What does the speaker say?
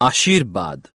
آشیرباد